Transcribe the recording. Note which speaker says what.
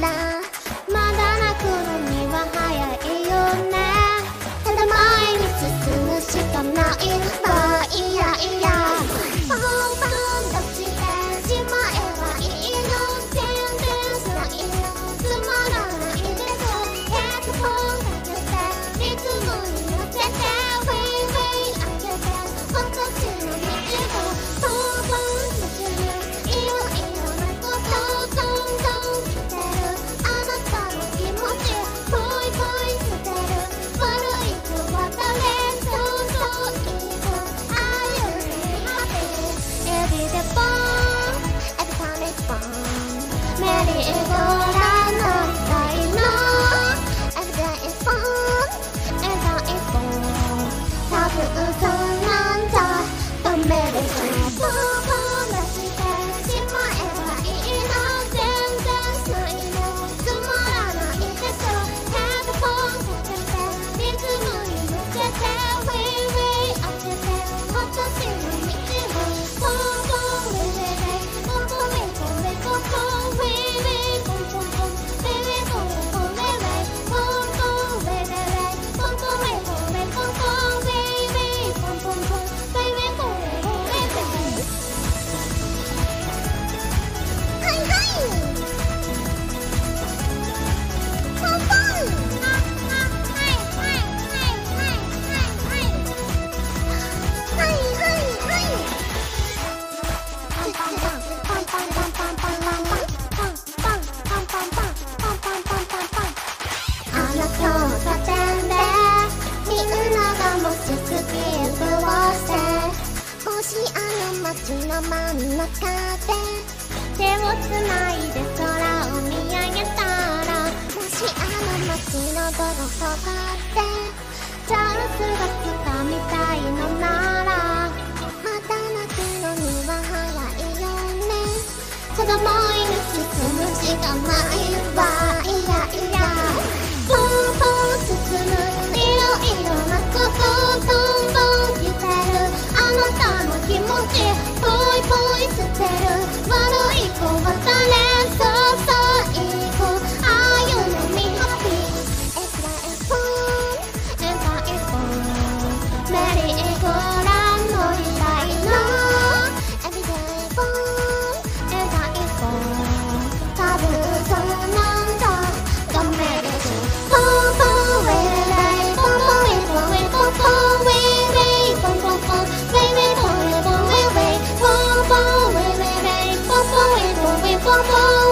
Speaker 1: 啦。あの街の真ん中で手をつないで空を見上げたらもしあの街のどこかで光芒